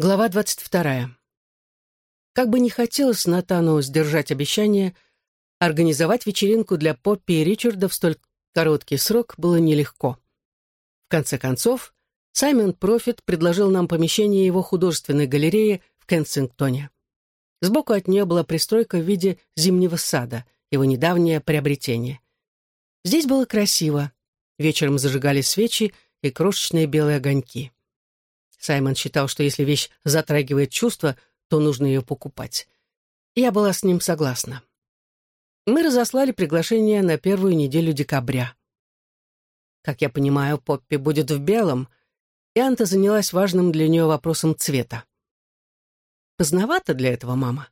Глава двадцать вторая. Как бы не хотелось Натану сдержать обещание, организовать вечеринку для Поппи и Ричарда в столь короткий срок было нелегко. В конце концов, Саймон Профит предложил нам помещение его художественной галереи в Кенсингтоне. Сбоку от нее была пристройка в виде зимнего сада, его недавнее приобретение. Здесь было красиво. Вечером зажигали свечи и крошечные белые огоньки. Саймон считал, что если вещь затрагивает чувства, то нужно ее покупать. Я была с ним согласна. Мы разослали приглашение на первую неделю декабря. Как я понимаю, Поппи будет в белом, и Анта занялась важным для нее вопросом цвета. «Поздновато для этого, мама.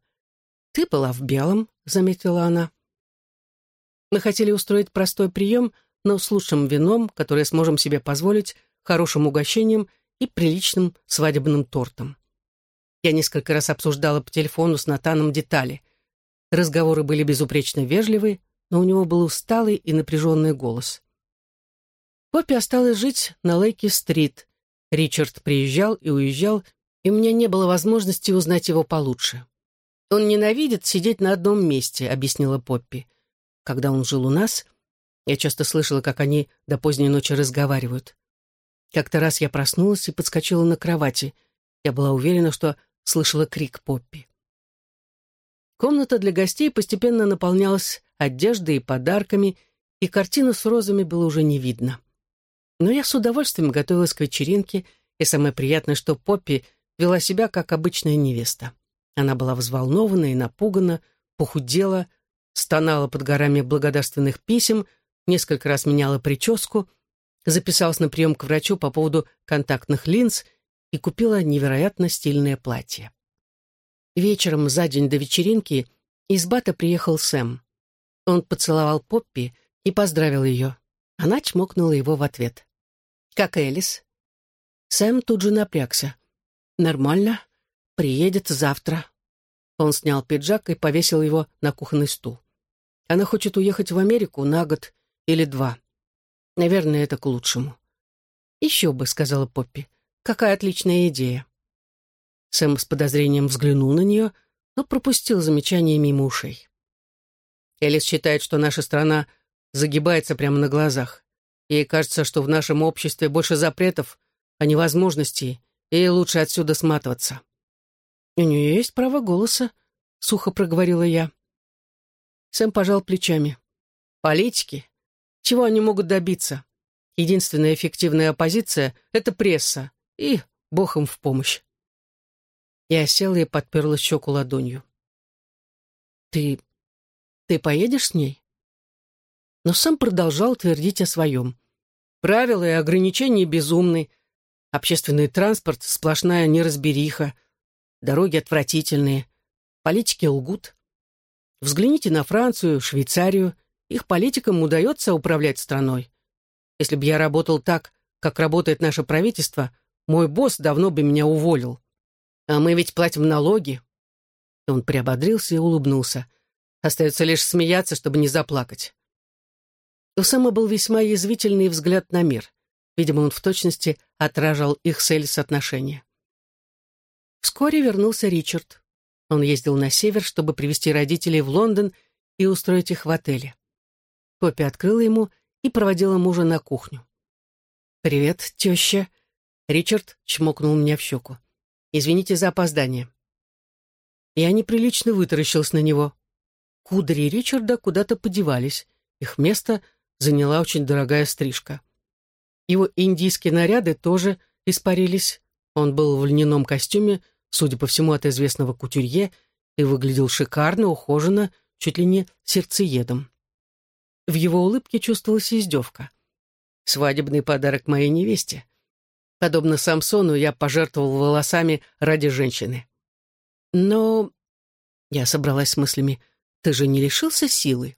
Ты была в белом», — заметила она. Мы хотели устроить простой прием, но с лучшим вином, которое сможем себе позволить, хорошим угощением и приличным свадебным тортом. Я несколько раз обсуждала по телефону с Натаном детали. Разговоры были безупречно вежливы, но у него был усталый и напряженный голос. Поппи осталась жить на Лейки-стрит. Ричард приезжал и уезжал, и у меня не было возможности узнать его получше. «Он ненавидит сидеть на одном месте», — объяснила Поппи. «Когда он жил у нас, я часто слышала, как они до поздней ночи разговаривают. Как-то раз я проснулась и подскочила на кровати. Я была уверена, что слышала крик Поппи. Комната для гостей постепенно наполнялась одеждой и подарками, и картину с розами было уже не видно. Но я с удовольствием готовилась к вечеринке, и самое приятное, что Поппи вела себя как обычная невеста. Она была взволнована и напугана, похудела, стонала под горами благодарственных писем, несколько раз меняла прическу, записалась на прием к врачу по поводу контактных линз и купила невероятно стильное платье. Вечером за день до вечеринки из Бата приехал Сэм. Он поцеловал Поппи и поздравил ее. Она чмокнула его в ответ. «Как Элис?» Сэм тут же напрягся. «Нормально. Приедет завтра». Он снял пиджак и повесил его на кухонный стул. Она хочет уехать в Америку на год или два. Наверное, это к лучшему. «Еще бы», — сказала Поппи. «Какая отличная идея». Сэм с подозрением взглянул на нее, но пропустил замечание мимо ушей. Элис считает, что наша страна загибается прямо на глазах. Ей кажется, что в нашем обществе больше запретов, а не возможностей, и ей лучше отсюда сматываться. «У нее есть право голоса», — сухо проговорила я. Сэм пожал плечами. «Политики чего они могут добиться? Единственная эффективная оппозиция — это пресса, и бог им в помощь. Я села и подперла щеку ладонью. «Ты... ты поедешь с ней?» Но сам продолжал твердить о своем. «Правила и ограничения безумны. Общественный транспорт — сплошная неразбериха. Дороги отвратительные. Политики лгут. Взгляните на Францию, Швейцарию — их политикам удается управлять страной. Если бы я работал так, как работает наше правительство, мой босс давно бы меня уволил. А мы ведь платим налоги. Он приободрился и улыбнулся. Остается лишь смеяться, чтобы не заплакать. У Сэма был весьма язвительный взгляд на мир. Видимо, он в точности отражал их с Элис отношения. Вскоре вернулся Ричард. Он ездил на север, чтобы привезти родителей в Лондон и устроить их в отеле. Поппи открыла ему и проводила мужа на кухню. «Привет, теща!» Ричард чмокнул меня в щеку. «Извините за опоздание». Я неприлично вытаращился на него. Кудри Ричарда куда-то подевались. Их место заняла очень дорогая стрижка. Его индийские наряды тоже испарились. Он был в льняном костюме, судя по всему, от известного кутюрье, и выглядел шикарно, ухоженно, чуть ли не сердцеедом. В его улыбке чувствовалась издевка. «Свадебный подарок моей невесте. Подобно Самсону, я пожертвовал волосами ради женщины». «Но...» Я собралась с мыслями. «Ты же не лишился силы?»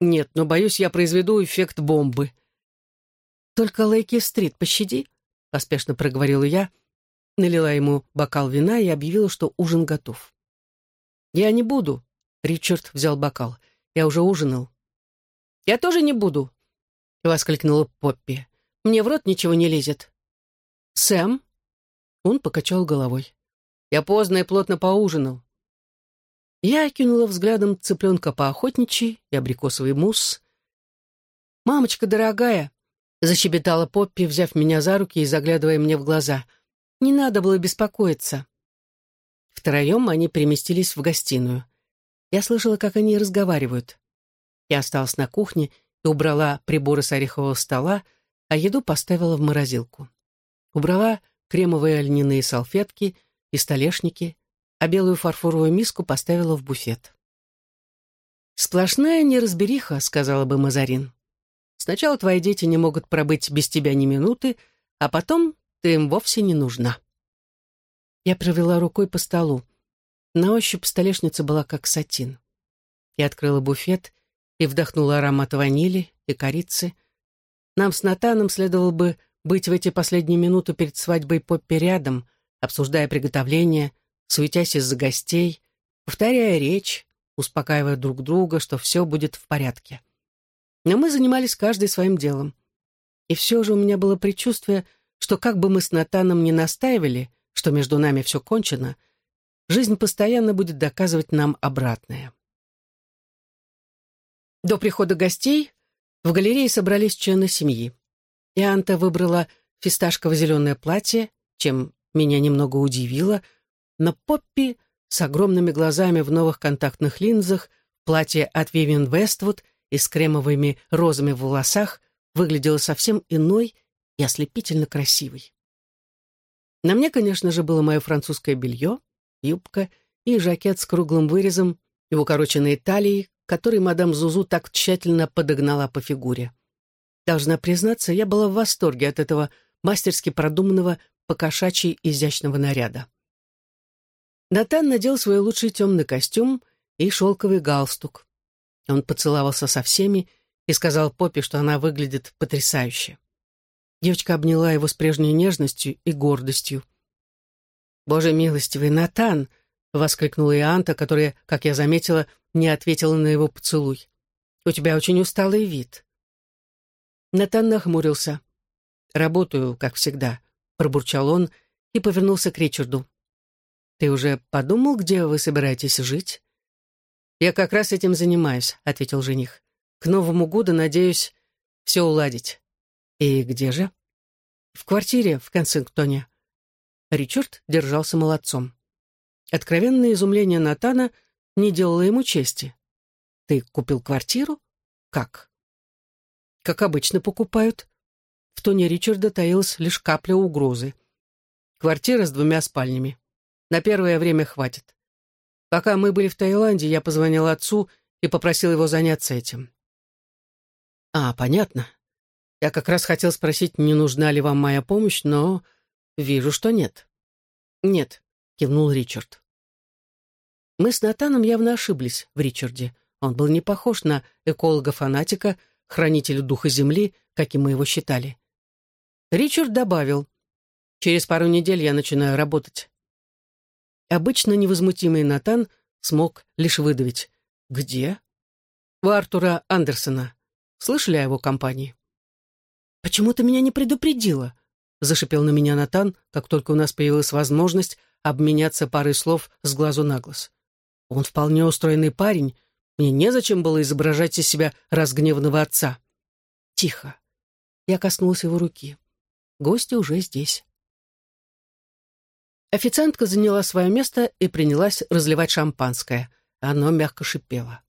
«Нет, но, боюсь, я произведу эффект бомбы». «Только Лейки-стрит пощади», — поспешно проговорила я, налила ему бокал вина и объявила, что ужин готов. «Я не буду», — Ричард взял бокал. «Я уже ужинал. «Я тоже не буду», — воскликнула Поппи. «Мне в рот ничего не лезет». «Сэм?» Он покачал головой. «Я поздно и плотно поужинал». Я окинула взглядом цыпленка по охотничьи и абрикосовый мусс. «Мамочка дорогая!» — защебетала Поппи, взяв меня за руки и заглядывая мне в глаза. «Не надо было беспокоиться». Втроем они переместились в гостиную. Я слышала, как они разговаривают. Я осталась на кухне и убрала приборы с орехового стола, а еду поставила в морозилку. Убрала кремовые льняные салфетки и столешники, а белую фарфоровую миску поставила в буфет. «Сплошная неразбериха», — сказала бы Мазарин. «Сначала твои дети не могут пробыть без тебя ни минуты, а потом ты им вовсе не нужна». Я провела рукой по столу. На ощупь столешница была как сатин. Я открыла буфет и вдохнула аромат ванили и корицы. Нам с Натаном следовало бы быть в эти последние минуты перед свадьбой Поппи рядом, обсуждая приготовление, суетясь из-за гостей, повторяя речь, успокаивая друг друга, что все будет в порядке. Но мы занимались каждый своим делом. И все же у меня было предчувствие, что как бы мы с Натаном не настаивали, что между нами все кончено, жизнь постоянно будет доказывать нам обратное. До прихода гостей в галерее собрались члены семьи. И Анта выбрала фисташково-зеленое платье, чем меня немного удивило, но Поппи с огромными глазами в новых контактных линзах, платье от Вивиан Вествуд и с кремовыми розами в волосах выглядела совсем иной и ослепительно красивой. На мне, конечно же, было мое французское белье, юбка и жакет с круглым вырезом и укороченной талией, который мадам Зузу так тщательно подогнала по фигуре. Должна признаться, я была в восторге от этого мастерски продуманного покошачьи изящного наряда. Натан надел свой лучший темный костюм и шелковый галстук. Он поцеловался со всеми и сказал Поппи, что она выглядит потрясающе. Девочка обняла его с прежней нежностью и гордостью. «Боже милостивый, Натан!» — воскликнула Ианта, которая, как я заметила, не ответила на его поцелуй. «У тебя очень усталый вид». Натан нахмурился. «Работаю, как всегда», — пробурчал он и повернулся к Ричарду. «Ты уже подумал, где вы собираетесь жить?» «Я как раз этим занимаюсь», — ответил жених. «К Новому году, надеюсь, все уладить». «И где же?» «В квартире в Кенсингтоне». Ричард держался молодцом. Откровенное изумление Натана не делало ему чести. «Ты купил квартиру? Как?» как обычно покупают. В тоне Ричарда таилась лишь капля угрозы. Квартира с двумя спальнями. На первое время хватит. Пока мы были в Таиланде, я позвонил отцу и попросил его заняться этим. А, понятно. Я как раз хотел спросить, не нужна ли вам моя помощь, но вижу, что нет. Нет, кивнул Ричард. Мы с Натаном явно ошиблись в Ричарде. Он был не похож на эколога-фанатика, хранителю духа земли, каким мы его считали. Ричард добавил, «Через пару недель я начинаю работать». Обычно невозмутимый Натан смог лишь выдавить. «Где?» «У Артура Андерсона. Слышали о его компании?» «Почему ты меня не предупредила?» зашипел на меня Натан, как только у нас появилась возможность обменяться парой слов с глазу на глаз. Он вполне устроенный парень, мне незачем было изображать из себя разгневанного отца. Тихо. Я коснулась его руки. Гости уже здесь. Официантка заняла свое место и принялась разливать шампанское. Оно мягко шипело.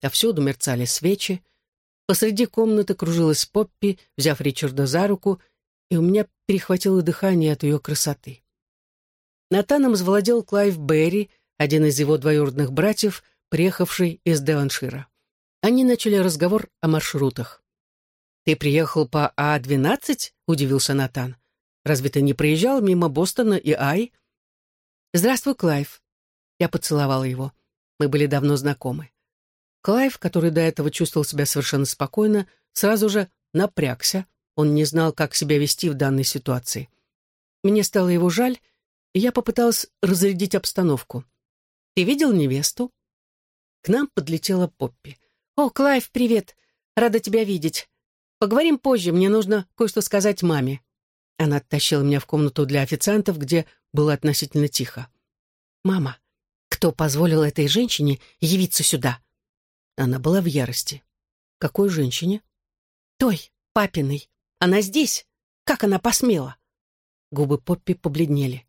Повсюду мерцали свечи. Посреди комнаты кружилась Поппи, взяв Ричарда за руку, и у меня перехватило дыхание от ее красоты. Натаном завладел Клайв Берри, один из его двоюродных братьев, приехавший из Деваншира. Они начали разговор о маршрутах. «Ты приехал по А-12?» — удивился Натан. «Разве ты не проезжал мимо Бостона и Ай?» «Здравствуй, Клайв». Я поцеловала его. Мы были давно знакомы. Клайв, который до этого чувствовал себя совершенно спокойно, сразу же напрягся. Он не знал, как себя вести в данной ситуации. Мне стало его жаль, и я попыталась разрядить обстановку. «Ты видел невесту?» К нам подлетела Поппи. «О, Клайв, привет! Рада тебя видеть. Поговорим позже, мне нужно кое-что сказать маме». Она оттащила меня в комнату для официантов, где было относительно тихо. «Мама, кто позволил этой женщине явиться сюда?» Она была в ярости. «Какой женщине?» «Той, папиной. Она здесь. Как она посмела?» Губы Поппи побледнели.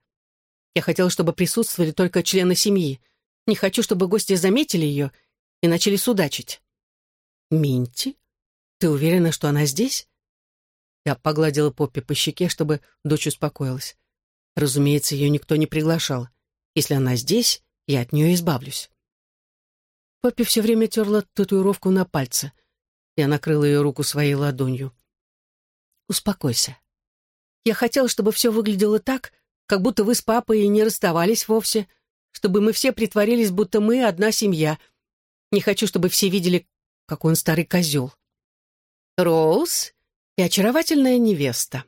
«Я хотела, чтобы присутствовали только члены семьи. Не хочу, чтобы гости заметили ее и начали судачить». «Минти? Ты уверена, что она здесь?» Я погладила Поппи по щеке, чтобы дочь успокоилась. Разумеется, ее никто не приглашал. Если она здесь, я от нее избавлюсь. Поппи все время терла татуировку на пальце. Я накрыла ее руку своей ладонью. «Успокойся. Я хотела, чтобы все выглядело так, как будто вы с папой и не расставались вовсе, чтобы мы все притворились, будто мы одна семья. Не хочу, чтобы все видели, какой он старый козел». «Роуз и очаровательная невеста».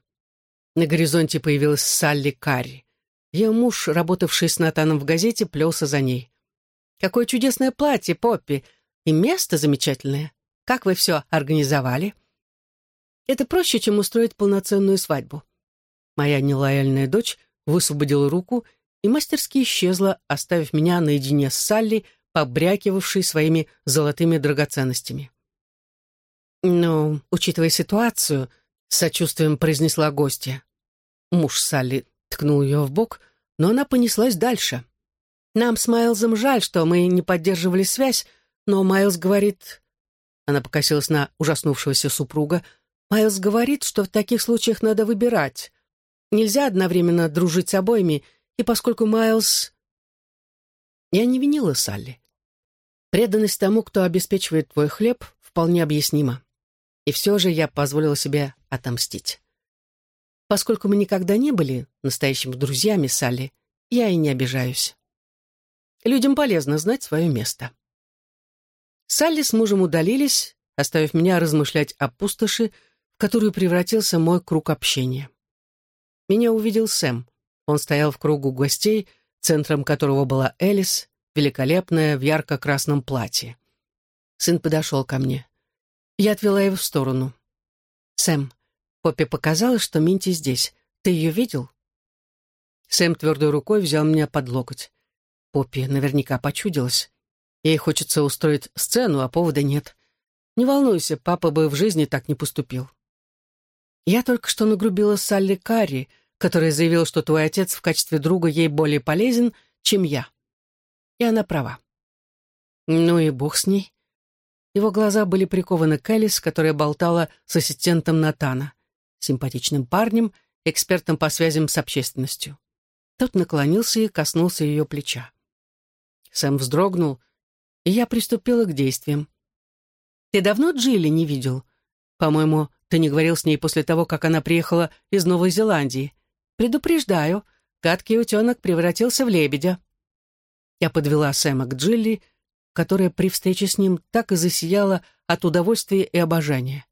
На горизонте появилась Салли Карри. Ее муж, работавший с Натаном в газете, плелся за ней. «Какое чудесное платье, Поппи! И место замечательное! Как вы все организовали?» «Это проще, чем устроить полноценную свадьбу». Моя нелояльная дочь высвободила руку и мастерски исчезла, оставив меня наедине с Салли, побрякивавшей своими золотыми драгоценностями. «Ну, учитывая ситуацию», — сочувствием произнесла гостья. Муж Салли ткнул ее в бок, но она понеслась дальше. «Нам с Майлзом жаль, что мы не поддерживали связь, но Майлз говорит...» Она покосилась на ужаснувшегося супруга. «Майлз говорит, что в таких случаях надо выбирать. Нельзя одновременно дружить с обоими, и поскольку Майлз...» Я не винила Салли. Преданность тому, кто обеспечивает твой хлеб, вполне объяснима. И все же я позволила себе отомстить. Поскольку мы никогда не были настоящими друзьями Салли, я и не обижаюсь. Людям полезно знать свое место. Салли с мужем удалились, оставив меня размышлять о пустоши, в которую превратился мой круг общения. Меня увидел Сэм. Он стоял в кругу гостей, центром которого была Элис, великолепная в ярко-красном платье. Сын подошел ко мне. Я отвела его в сторону. «Сэм, Поппи показалось, что Минти здесь. Ты ее видел?» Сэм твердой рукой взял меня под локоть. Поппи наверняка почудилась. Ей хочется устроить сцену, а повода нет. Не волнуйся, папа бы в жизни так не поступил. Я только что нагрубила Салли Карри, которая заявила, что твой отец в качестве друга ей более полезен, чем я. И она права. Ну и бог с ней. Его глаза были прикованы к Элис, которая болтала с ассистентом Натана, симпатичным парнем, экспертом по связям с общественностью. Тот наклонился и коснулся ее плеча. Сэм вздрогнул, и я приступила к действиям. «Ты давно Джилли не видел? По-моему, ты не говорил с ней после того, как она приехала из Новой Зеландии. Предупреждаю, гадкий утенок превратился в лебедя». Я подвела Сэма к Джилли, которая при встрече с ним так и засияла от удовольствия и обожания.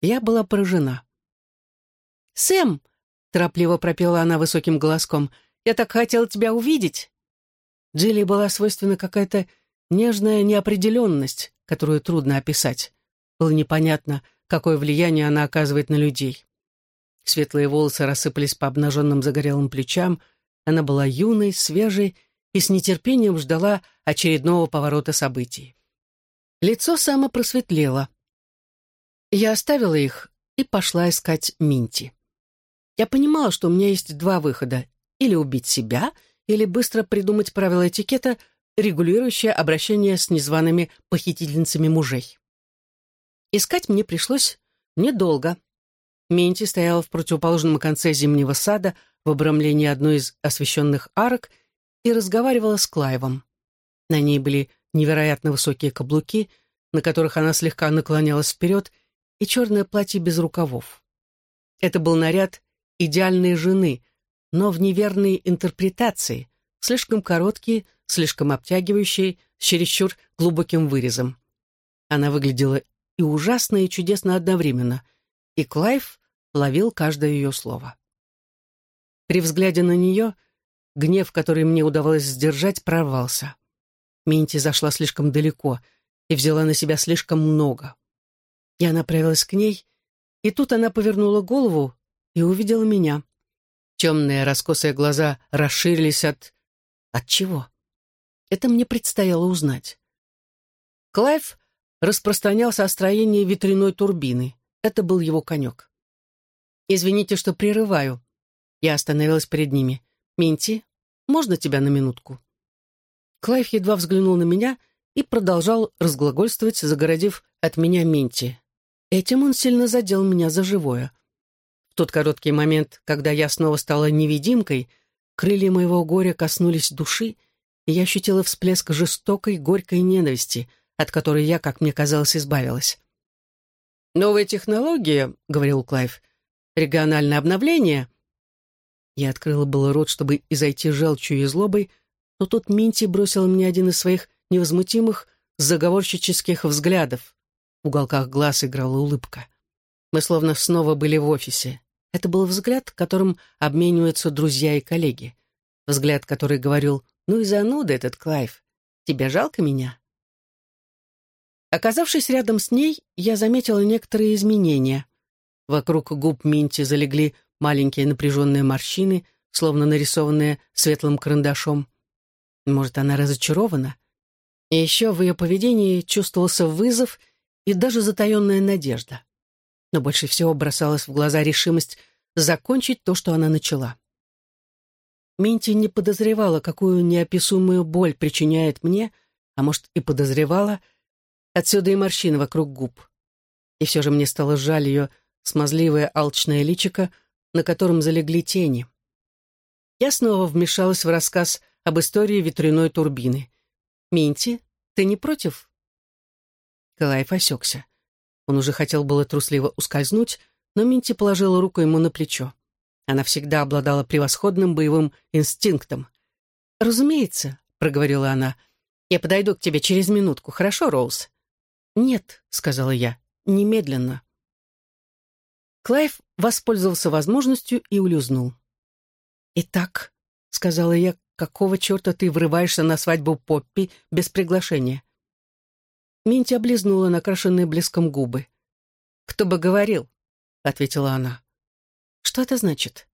Я была поражена. «Сэм!» — торопливо пропела она высоким голоском. «Я так хотела тебя увидеть!» Джилли была свойственна какая-то нежная неопределенность, которую трудно описать. Было непонятно, какое влияние она оказывает на людей. Светлые волосы рассыпались по обнаженным загорелым плечам, она была юной, свежей и с нетерпением ждала очередного поворота событий. Лицо само просветлело. Я оставила их и пошла искать Минти. Я понимала, что у меня есть два выхода — или убить себя, или быстро придумать правила этикета, регулирующие обращение с незваными похитительницами мужей. Искать мне пришлось недолго. Минти стояла в противоположном конце зимнего сада в обрамлении одной из освещенных арок — и разговаривала с Клайвом. На ней были невероятно высокие каблуки, на которых она слегка наклонялась вперед, и черное платье без рукавов. Это был наряд идеальной жены, но в неверной интерпретации, слишком короткий, слишком обтягивающий, с чересчур глубоким вырезом. Она выглядела и ужасно, и чудесно одновременно, и Клайв ловил каждое ее слово. При взгляде на нее Гнев, который мне удавалось сдержать, прорвался. Минти зашла слишком далеко и взяла на себя слишком много. Я направилась к ней, и тут она повернула голову и увидела меня. Темные раскосые глаза расширились от... От чего? Это мне предстояло узнать. Клайв распространялся о строении ветряной турбины. Это был его конек. «Извините, что прерываю». Я остановилась перед ними. «Минти, можно тебя на минутку?» Клайв едва взглянул на меня и продолжал разглагольствовать, загородив от меня Минти. Этим он сильно задел меня за живое. В тот короткий момент, когда я снова стала невидимкой, крылья моего горя коснулись души, и я ощутила всплеск жестокой, горькой ненависти, от которой я, как мне казалось, избавилась. «Новая технология», — говорил Клайв, — «региональное обновление». Я открыла было рот, чтобы изойти желчью и злобой, но тут Минти бросила мне один из своих невозмутимых, заговорщических взглядов. В уголках глаз играла улыбка. Мы словно снова были в офисе. Это был взгляд, которым обмениваются друзья и коллеги. Взгляд, который говорил «Ну и зануда этот Клайв. Тебе жалко меня?» Оказавшись рядом с ней, я заметила некоторые изменения. Вокруг губ Минти залегли маленькие напряженные морщины, словно нарисованные светлым карандашом. Может, она разочарована? И еще в ее поведении чувствовался вызов и даже затаенная надежда но больше всего бросалась в глаза решимость закончить то, что она начала. Минти не подозревала, какую неописуемую боль причиняет мне, а может и подозревала, отсюда и морщины вокруг губ. И все же мне стало жаль ее смазливое алчное личико, на котором залегли тени. Я снова вмешалась в рассказ об истории ветряной турбины. «Минти, ты не против?» Калаев осекся. Он уже хотел было трусливо ускользнуть, но Минти положила руку ему на плечо. Она всегда обладала превосходным боевым инстинктом. «Разумеется», — проговорила она, — «я подойду к тебе через минутку, хорошо, Роуз?» «Нет», — сказала я, — «немедленно». Клайв воспользовался возможностью и улюзнул. «Итак», — сказала я, — «какого черта ты врываешься на свадьбу Поппи без приглашения?» Минти облизнула накрашенные блеском губы. «Кто бы говорил?» — ответила она. «Что это значит?»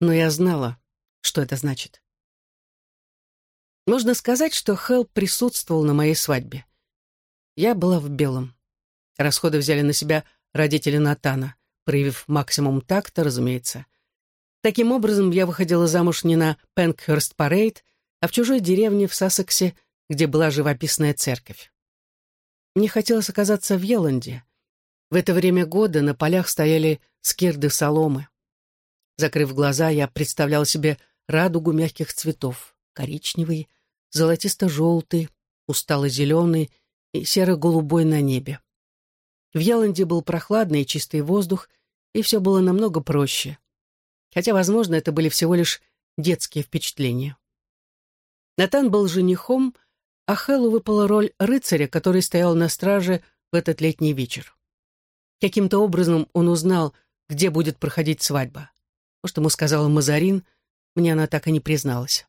Но я знала, что это значит. Можно сказать, что Хелл присутствовал на моей свадьбе. Я была в белом. Расходы взяли на себя родители Натана, проявив максимум такта, разумеется. Таким образом, я выходила замуж не на Пенкхерст-парейд, а в чужой деревне в Сассексе, где была живописная церковь. Мне хотелось оказаться в Еланде. В это время года на полях стояли скирды соломы. Закрыв глаза, я представлял себе радугу мягких цветов. Коричневый, золотисто-желтый, устало-зеленый и серо-голубой на небе. В Еланде был прохладный и чистый воздух, и все было намного проще. Хотя, возможно, это были всего лишь детские впечатления. Натан был женихом, а Хэллу выпала роль рыцаря, который стоял на страже в этот летний вечер. Каким-то образом он узнал, где будет проходить свадьба. Может, ему сказала Мазарин, мне она так и не призналась.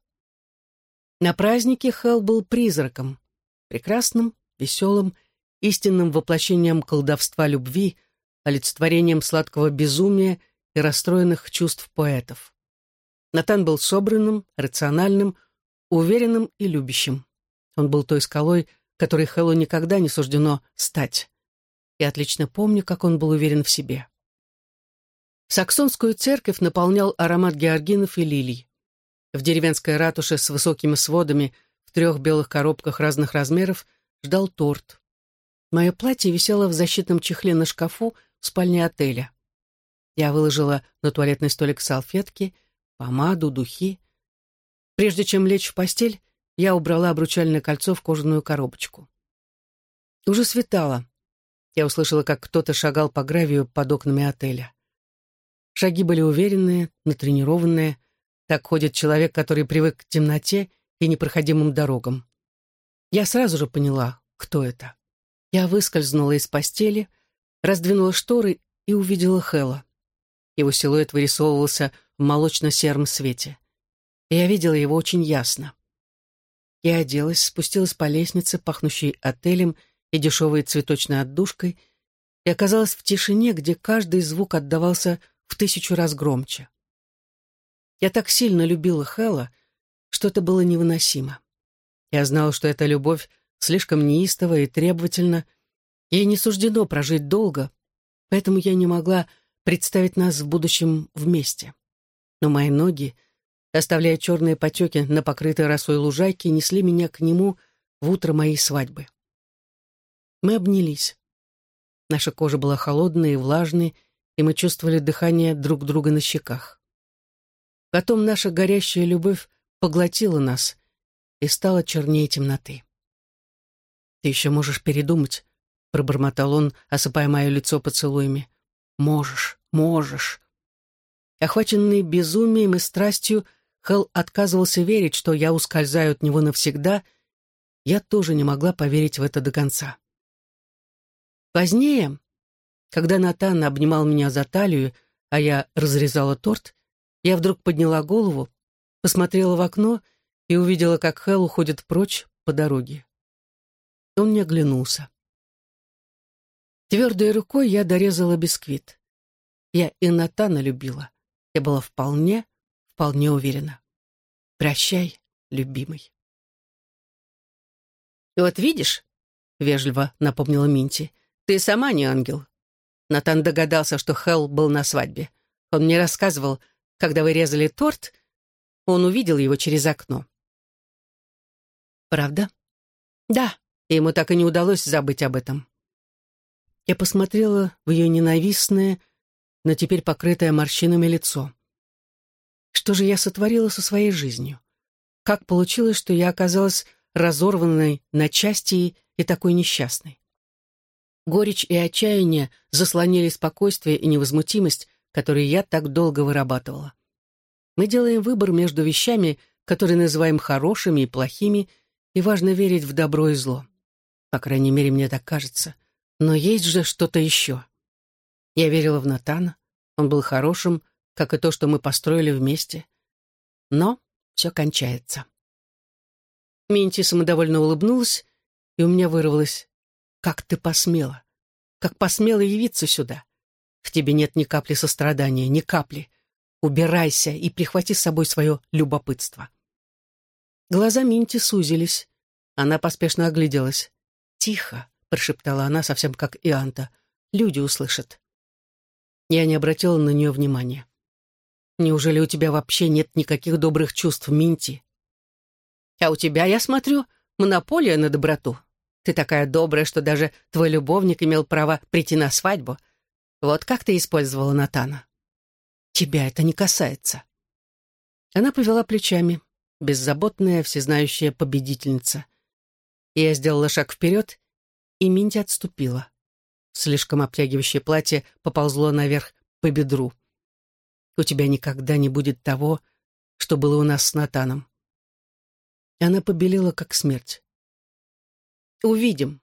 На празднике Хэл был призраком, прекрасным, веселым, истинным воплощением колдовства любви, олицетворением сладкого безумия и расстроенных чувств поэтов. Натан был собранным, рациональным, уверенным и любящим. Он был той скалой, которой Хэллу никогда не суждено стать. Я отлично помню, как он был уверен в себе. Саксонскую церковь наполнял аромат георгинов и лилий. В деревенской ратуше с высокими сводами в трех белых коробках разных размеров ждал торт. Мое платье висело в защитном чехле на шкафу в спальне отеля. Я выложила на туалетный столик салфетки, помаду, духи. Прежде чем лечь в постель, я убрала обручальное кольцо в кожаную коробочку. Уже светало. Я услышала, как кто-то шагал по гравию под окнами отеля. Шаги были уверенные, натренированные. Так ходит человек, который привык к темноте и непроходимым дорогам. Я сразу же поняла, кто это. Я выскользнула из постели, раздвинула шторы и увидела Хэлла. Его силуэт вырисовывался в молочно-сером свете. И я видела его очень ясно. Я оделась, спустилась по лестнице, пахнущей отелем и дешевой цветочной отдушкой, и оказалась в тишине, где каждый звук отдавался в тысячу раз громче. Я так сильно любила Хэлла, что это было невыносимо. Я знала, что эта любовь слишком неистова и требовательна, ей не суждено прожить долго, поэтому я не могла представить нас в будущем вместе. Но мои ноги, оставляя черные потеки на покрытой росой лужайке, несли меня к нему в утро моей свадьбы. Мы обнялись. Наша кожа была холодной и влажной, и мы чувствовали дыхание друг друга на щеках. Потом наша горящая любовь поглотила нас и стала чернее темноты. «Ты еще можешь передумать», — пробормотал он, осыпая мое лицо поцелуями. «Можешь, можешь». Охваченный безумием и страстью, Хелл отказывался верить, что я ускользаю от него навсегда. Я тоже не могла поверить в это до конца. Позднее, когда Натан обнимал меня за талию, а я разрезала торт, я вдруг подняла голову, посмотрела в окно и увидела, как Хэл уходит прочь по дороге. Он не оглянулся. Твердой рукой я дорезала бисквит. Я и Натана любила. Я была вполне, вполне уверена. Прощай, любимый. «Вот видишь», — вежливо напомнила Минти, ты сама не ангел. Натан догадался, что Хелл был на свадьбе. Он мне рассказывал, когда вы резали торт, он увидел его через окно. Правда? Да, и ему так и не удалось забыть об этом. Я посмотрела в ее ненавистное, но теперь покрытое морщинами лицо. Что же я сотворила со своей жизнью? Как получилось, что я оказалась разорванной на части и такой несчастной? Горечь и отчаяние заслонили спокойствие и невозмутимость, которые я так долго вырабатывала. Мы делаем выбор между вещами, которые называем хорошими и плохими, и важно верить в добро и зло. По крайней мере, мне так кажется. Но есть же что-то еще. Я верила в Натана. Он был хорошим, как и то, что мы построили вместе. Но все кончается. Минти самодовольно улыбнулась, и у меня вырвалось как ты посмела? Как посмела явиться сюда? В тебе нет ни капли сострадания, ни капли. Убирайся и прихвати с собой свое любопытство. Глаза Минти сузились. Она поспешно огляделась. «Тихо», — прошептала она, совсем как Ианта. «Люди услышат». Я не обратила на нее внимания. «Неужели у тебя вообще нет никаких добрых чувств, Минти?» «А у тебя, я смотрю, монополия на доброту. Ты такая добрая, что даже твой любовник имел право прийти на свадьбу. Вот как ты использовала Натана. Тебя это не касается. Она повела плечами, беззаботная, всезнающая победительница. Я сделала шаг вперед, и Минти отступила. Слишком обтягивающее платье поползло наверх по бедру. У тебя никогда не будет того, что было у нас с Натаном. Она побелела, как смерть. «Увидим»,